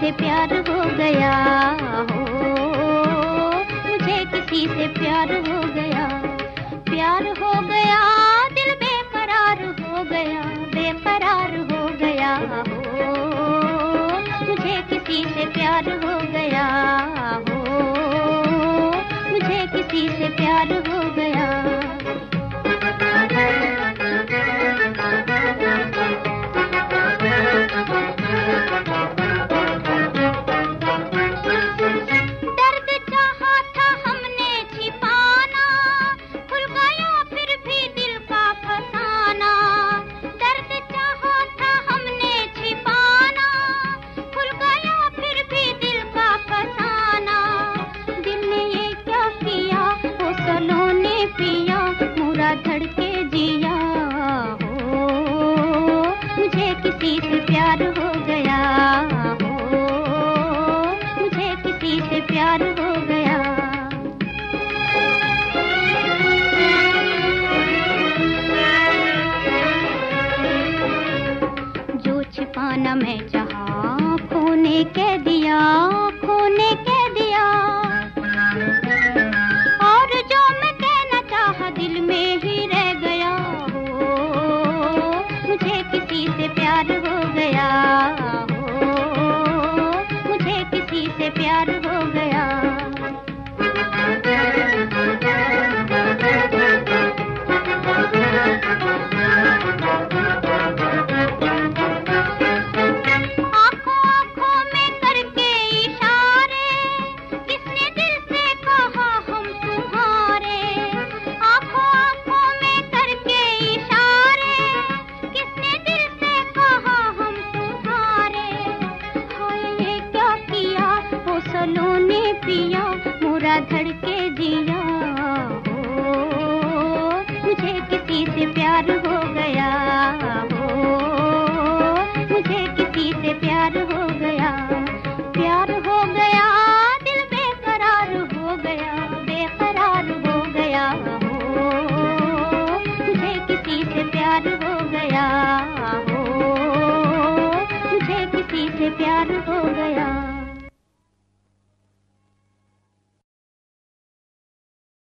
से प्यार हो गया हो। मुझे किसी से प्यार हो गया। प्यार हो गया, दिल बेकरार हो गया, बेकरार हो गया हो। मुझे किसी से प्यार हो गया। जो छिपाना मैं जहाँ खोने के दिया खोने के मेरा धड़के जिया। हो मुझे किसी से प्यार हो गया। हो मुझे किसी से प्यार हो गया। प्यार हो गया, दिल बेकरार हो गया, बेकरार हो गया। हो मुझे किसी से प्यार हो गया। हो मुझे किसी से प्यार हो गया।